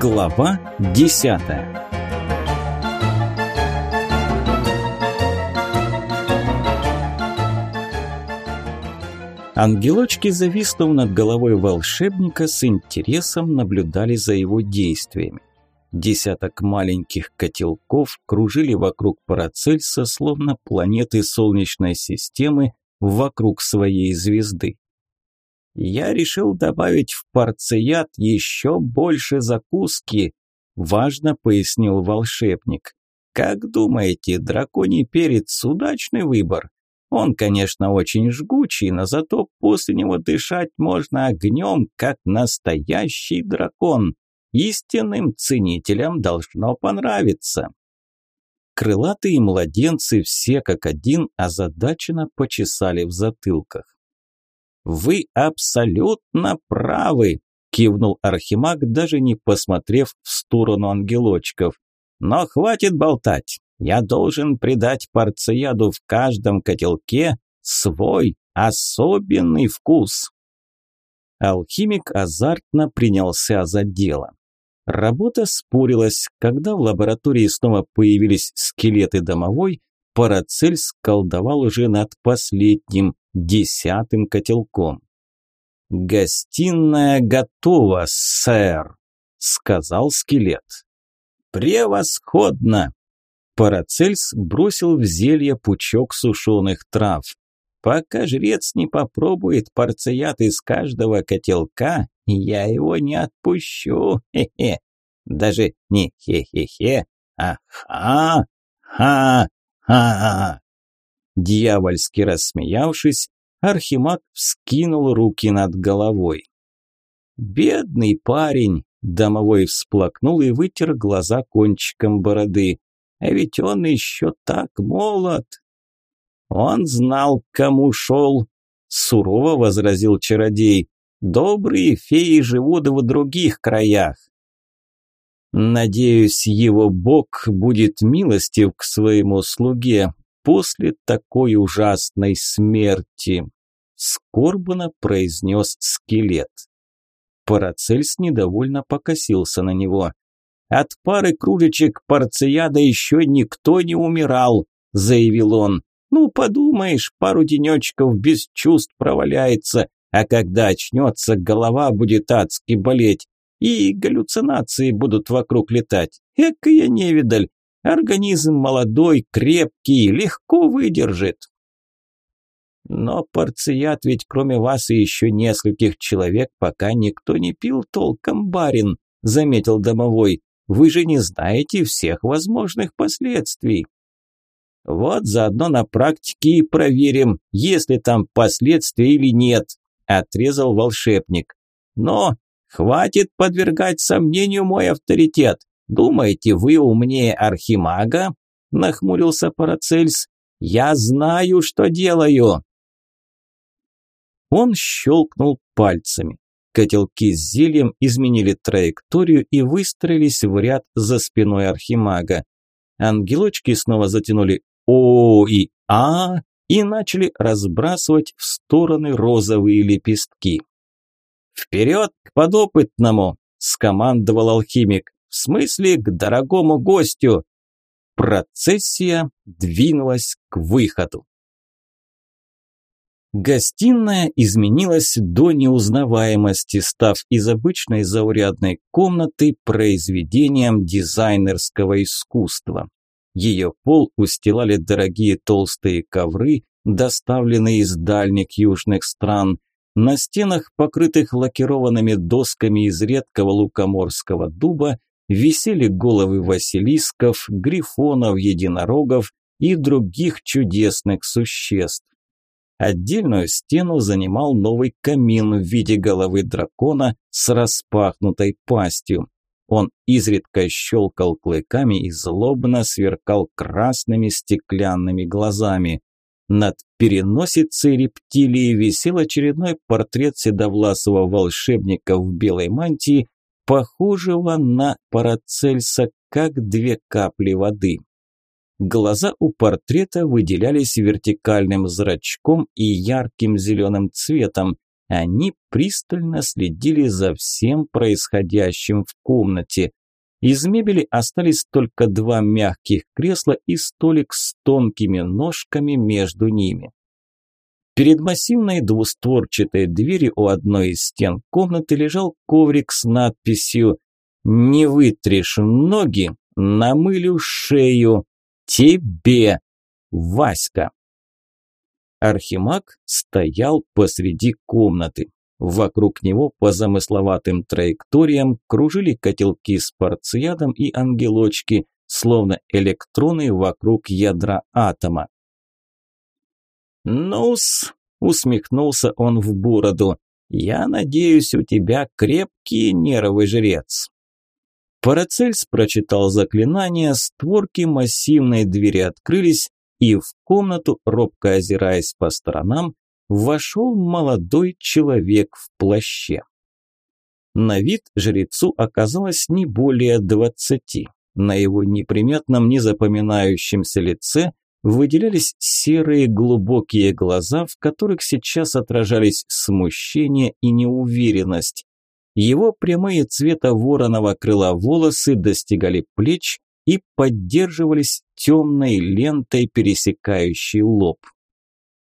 Глава десятая Ангелочки, зависнув над головой волшебника, с интересом наблюдали за его действиями. Десяток маленьких котелков кружили вокруг Парацельса, словно планеты Солнечной системы вокруг своей звезды. Я решил добавить в парцеят еще больше закуски, важно пояснил волшебник. Как думаете, драконий перец удачный выбор? Он, конечно, очень жгучий, но зато после него дышать можно огнем, как настоящий дракон. Истинным ценителям должно понравиться. Крылатые младенцы все как один озадаченно почесали в затылках. «Вы абсолютно правы», – кивнул Архимаг, даже не посмотрев в сторону ангелочков. «Но хватит болтать. Я должен придать порцияду в каждом котелке свой особенный вкус». Алхимик азартно принялся за дело. Работа спорилась, когда в лаборатории снова появились скелеты домовой, Парацельс колдовал уже над последним, десятым котелком. «Гостиная готова, сэр», – сказал скелет. «Превосходно!» Парацельс бросил в зелье пучок сушеных трав. «Пока жрец не попробует порцият из каждого котелка, я его не отпущу, хе-хе. Даже не хе-хе-хе, а ха-ха-ха. Дьявольски рассмеявшись, Архимаг вскинул руки над головой. «Бедный парень!» – домовой всплакнул и вытер глаза кончиком бороды. «А ведь он еще так молод!» «Он знал, кому шел!» – сурово возразил чародей. «Добрые феи живут в других краях!» «Надеюсь, его бог будет милостив к своему слуге, после такой ужасной смерти», – скорбно произнес скелет. Парацельс недовольно покосился на него. «От пары кружечек порцияда еще никто не умирал», – заявил он. «Ну, подумаешь, пару денечков без чувств проваляется, а когда очнется, голова будет адски болеть, и галлюцинации будут вокруг летать. Экая невидаль, Организм молодой, крепкий, легко выдержит. Но порцият ведь кроме вас и еще нескольких человек пока никто не пил толком, барин, заметил домовой. Вы же не знаете всех возможных последствий. Вот заодно на практике и проверим, есть ли там последствия или нет, отрезал волшебник. Но хватит подвергать сомнению мой авторитет. «Думаете, вы умнее Архимага?» – нахмурился Парацельс. «Я знаю, что делаю!» Он щелкнул пальцами. Котелки с зельем изменили траекторию и выстроились в ряд за спиной Архимага. Ангелочки снова затянули «О» и «А» и начали разбрасывать в стороны розовые лепестки. «Вперед к подопытному!» – скомандовал алхимик. В смысле, к дорогому гостю. Процессия двинулась к выходу. Гостиная изменилась до неузнаваемости, став из обычной заурядной комнаты произведением дизайнерского искусства. Ее пол устилали дорогие толстые ковры, доставленные из дальних южных стран. На стенах, покрытых лакированными досками из редкого лукоморского дуба, висели головы василисков, грифонов, единорогов и других чудесных существ. Отдельную стену занимал новый камин в виде головы дракона с распахнутой пастью. Он изредка щелкал клыками и злобно сверкал красными стеклянными глазами. Над переносицей рептилии висел очередной портрет седовласого волшебника в белой мантии похожего на Парацельса, как две капли воды. Глаза у портрета выделялись вертикальным зрачком и ярким зеленым цветом. Они пристально следили за всем происходящим в комнате. Из мебели остались только два мягких кресла и столик с тонкими ножками между ними. Перед массивной двустворчатой дверью у одной из стен комнаты лежал коврик с надписью «Не вытришь ноги, намылю шею. Тебе, Васька». Архимаг стоял посреди комнаты. Вокруг него по замысловатым траекториям кружили котелки с порциядом и ангелочки, словно электроны вокруг ядра атома. «Ну-с», усмехнулся он в бороду, – «я надеюсь, у тебя крепкие нервы, жрец». Парацельс прочитал заклинание, створки массивной двери открылись, и в комнату, робко озираясь по сторонам, вошел молодой человек в плаще. На вид жрецу оказалось не более двадцати. На его неприметном, незапоминающемся лице выделялись серые глубокие глаза, в которых сейчас отражались смущение и неуверенность. Его прямые цвета вороного крыла волосы достигали плеч, и поддерживались темной лентой, пересекающей лоб.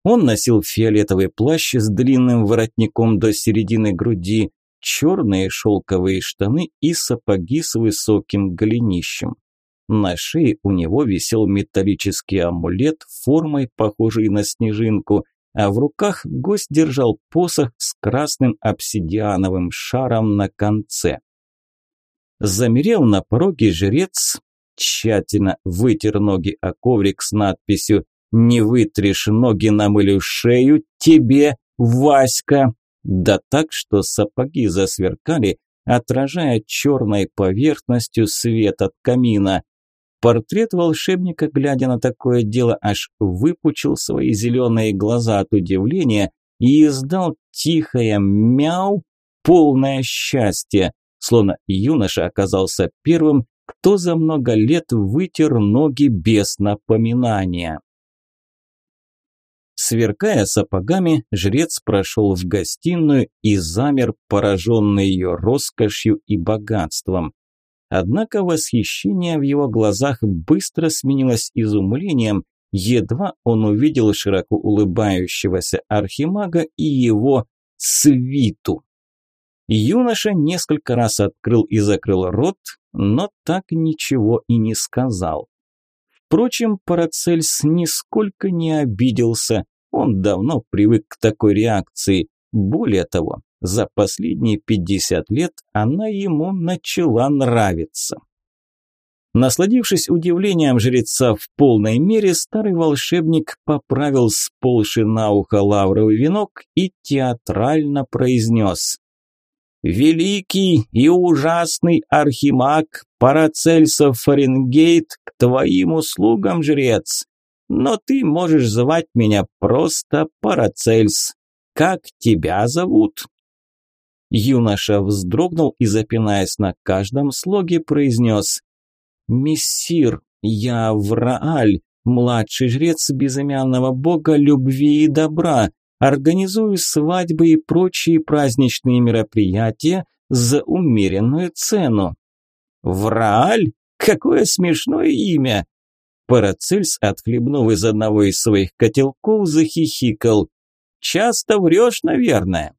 Он носил фиолетовый плащ с длинным воротником до середины груди, черные шелковые штаны и сапоги с высоким голенищем. На шее у него висел металлический амулет формой, похожий на снежинку, а в руках гость держал посох с красным обсидиановым шаром на конце. Замерев на пороге жрец, тщательно вытер ноги о коврик с надписью «Не вытришь ноги, намылю шею тебе, Васька!» Да так, что сапоги засверкали, отражая черной поверхностью свет от камина. Портрет волшебника, глядя на такое дело, аж выпучил свои зеленые глаза от удивления и издал тихое мяу, полное счастье, словно юноша оказался первым, кто за много лет вытер ноги без напоминания. Сверкая сапогами, жрец прошел в гостиную и замер, пораженный ее роскошью и богатством. Однако восхищение в его глазах быстро сменилось изумлением, едва он увидел широко улыбающегося архимага и его свиту. Юноша несколько раз открыл и закрыл рот, но так ничего и не сказал. Впрочем, Парацельс нисколько не обиделся, он давно привык к такой реакции. Более того, за последние 50 лет она ему начала нравиться. Насладившись удивлением жреца в полной мере, старый волшебник поправил сползший на ухо лавровый венок и театрально произнес «Великий и ужасный архимаг Парацельсов Фаренгейт к твоим услугам, жрец. Но ты можешь звать меня просто Парацельс. Как тебя зовут?» Юноша вздрогнул и, запинаясь на каждом слоге, произнес «Мессир, я Врааль, младший жрец безымянного бога любви и добра, организую свадьбы и прочие праздничные мероприятия за умеренную цену. Врааль? Какое смешное имя! Парацельс, отхлебнув из одного из своих котелков, захихикал. «Часто врешь, наверное».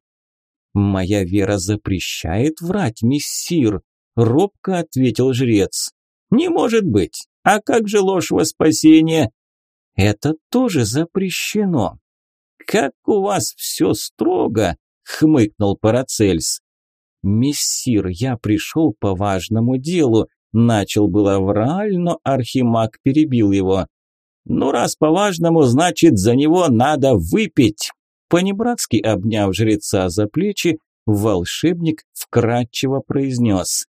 «Моя вера запрещает врать, мессир», – робко ответил жрец. «Не может быть. А как же ложь во спасение?» «Это тоже запрещено. «Как у вас все строго!» – хмыкнул Парацельс. «Мессир, я пришел по важному делу», – начал было Врааль, но Архимаг перебил его. «Ну, раз по важному, значит, за него надо выпить!» Понебратски обняв жреца за плечи, волшебник вкратчиво произнес.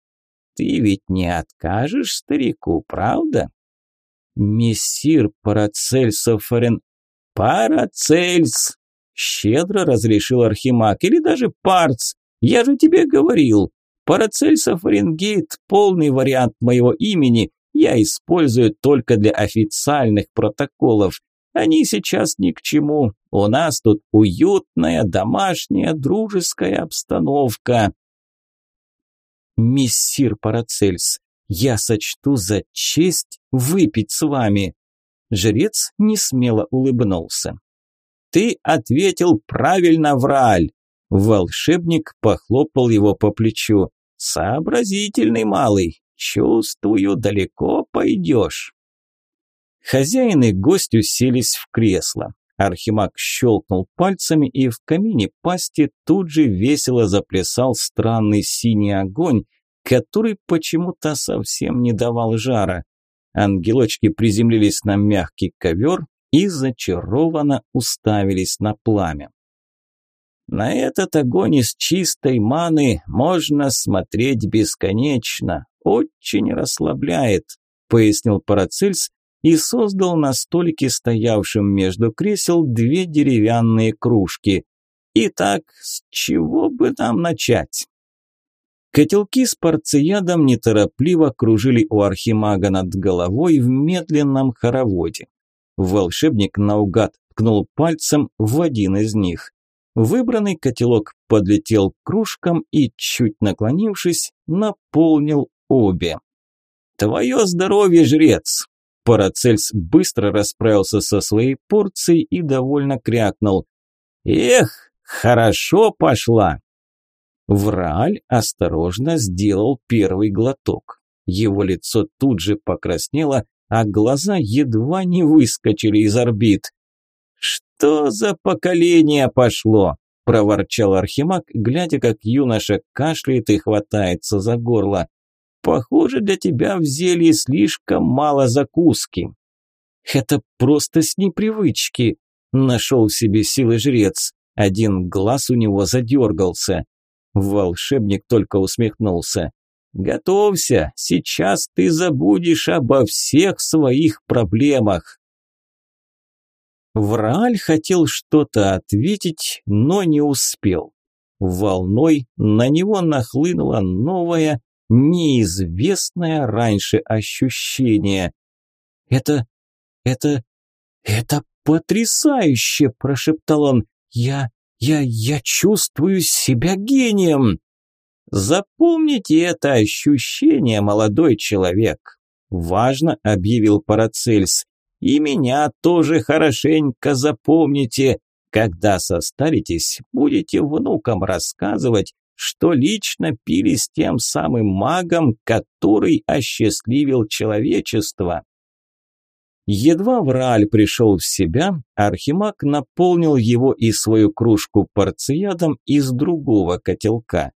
«Ты ведь не откажешь старику, правда?» «Мессир Парацельсофорен «Парацельс!» – щедро разрешил Архимаг. «Или даже Парц! Я же тебе говорил! Парацельсов Рингейт – полный вариант моего имени, я использую только для официальных протоколов. Они сейчас ни к чему. У нас тут уютная, домашняя, дружеская обстановка. Мессир Парацельс, я сочту за честь выпить с вами. Жрец несмело улыбнулся. Ты ответил правильно, Враль. Волшебник похлопал его по плечу. Сообразительный малый, чувствую, далеко пойдешь. Хозяин и гость уселись в кресло. Архимаг щелкнул пальцами, и в камине пасти тут же весело заплясал странный синий огонь, который почему-то совсем не давал жара. Ангелочки приземлились на мягкий ковер и зачарованно уставились на пламя. На этот огонь из чистой маны можно смотреть бесконечно, очень расслабляет, пояснил Парацельс и создал на столике, стоявшем между кресел, две деревянные кружки. Итак, с чего бы нам начать? Котелки с порциядом неторопливо кружили у архимага над головой в медленном хороводе. Волшебник наугад ткнул пальцем в один из них. Выбранный котелок подлетел к кружкам и, чуть наклонившись, наполнил обе. «Твое здоровье, жрец!» Парацельс быстро расправился со своей порцией и довольно крякнул. «Эх, хорошо пошла!» Врааль осторожно сделал первый глоток. Его лицо тут же покраснело, а глаза едва не выскочили из орбит. «Что за поколение пошло?» – проворчал Архимаг, глядя, как юноша кашляет и хватается за горло. Похоже, для тебя в зелье слишком мало закуски. Это просто с непривычки, нашел в себе силы жрец. Один глаз у него задергался. Волшебник только усмехнулся. «Готовься, сейчас ты забудешь обо всех своих проблемах». Врааль хотел что-то ответить, но не успел. Волной на него нахлынула новая, неизвестное раньше ощущение. «Это... это... это потрясающе!» – прошептал он. «Я... я... я чувствую себя гением!» «Запомните это ощущение, молодой человек!» – важно объявил Парацельс. «И меня тоже хорошенько запомните. Когда состаритесь, будете внукам рассказывать, что лично пили с тем самым магом, который осчастливил человечество. Едва Врааль пришел в себя, Архимаг наполнил его и свою кружку порциядом из другого котелка.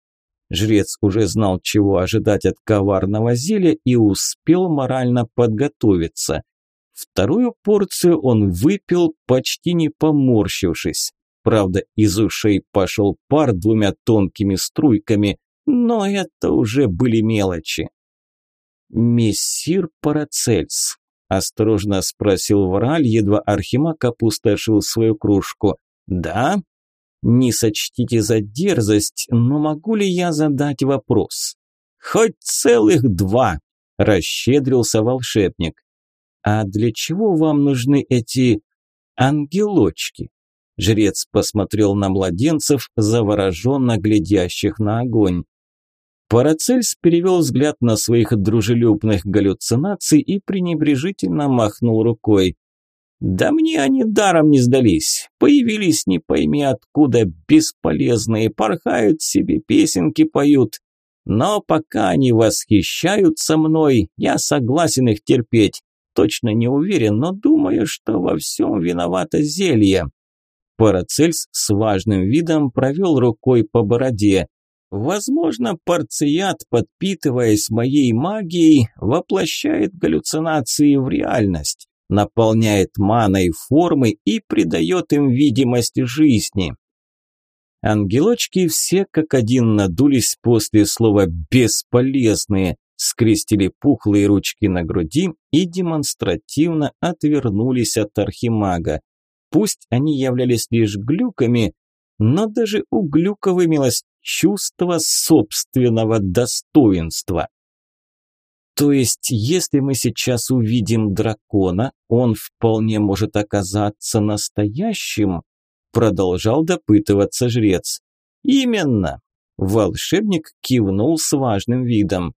Жрец уже знал, чего ожидать от коварного зелья и успел морально подготовиться. Вторую порцию он выпил, почти не поморщившись. Правда, из ушей пошел пар двумя тонкими струйками, но это уже были мелочи. «Мессир Парацельс», – осторожно спросил Враль, едва Архимаг опустошил свою кружку. «Да?» «Не сочтите за дерзость, но могу ли я задать вопрос?» «Хоть целых два», – расщедрился волшебник. «А для чего вам нужны эти ангелочки?» Жрец посмотрел на младенцев, завороженно глядящих на огонь. Парацельс перевел взгляд на своих дружелюбных галлюцинаций и пренебрежительно махнул рукой. «Да мне они даром не сдались. Появились не пойми откуда, бесполезные, порхают себе, песенки поют. Но пока они восхищаются мной, я согласен их терпеть. Точно не уверен, но думаю, что во всем виновато зелье. Парацельс с важным видом провел рукой по бороде. Возможно, парцият, подпитываясь моей магией, воплощает галлюцинации в реальность, наполняет маной формы и придает им видимость жизни. Ангелочки все как один надулись после слова «бесполезные», скрестили пухлые ручки на груди и демонстративно отвернулись от архимага. Пусть они являлись лишь глюками, но даже у глюков имелось чувство собственного достоинства. То есть, если мы сейчас увидим дракона, он вполне может оказаться настоящим, Продолжал допытываться жрец. Именно. Волшебник кивнул с важным видом.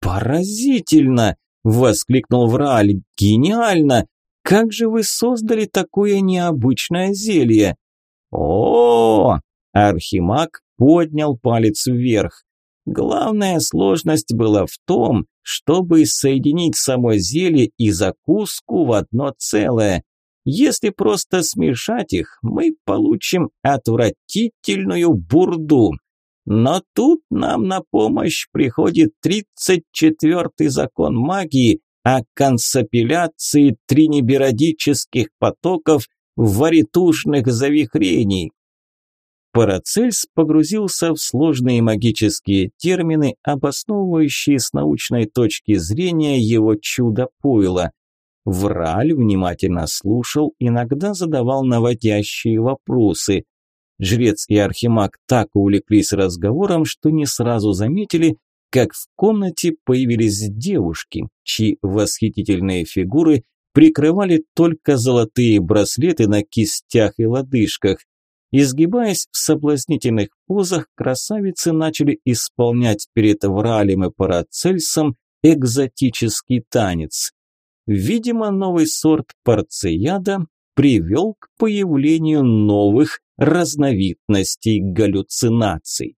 Поразительно! Воскликнул Врааль. Гениально! Как же вы создали такое необычное зелье? О, Архимаг поднял палец вверх. Главная сложность была в том, чтобы соединить само зелье и закуску в одно целое. Если просто смешать их, мы получим отвратительную бурду. Но тут нам на помощь приходит 34-й закон магии о консапиляции триниберодических потоков варитушных завихрений. Парацельс погрузился в сложные магические термины, обосновывающие с научной точки зрения его чудо-пойла. Враль внимательно слушал, иногда задавал наводящие вопросы. Жрец и архимаг так увлеклись разговором, что не сразу заметили, как в комнате появились девушки, чьи восхитительные фигуры прикрывали только золотые браслеты на кистях и лодыжках. Изгибаясь в соблазнительных позах, красавицы начали исполнять перед Вралем и Парацельсом экзотический танец. Видимо, новый сорт порцияда привел к появлению новых разновидностей галлюцинаций.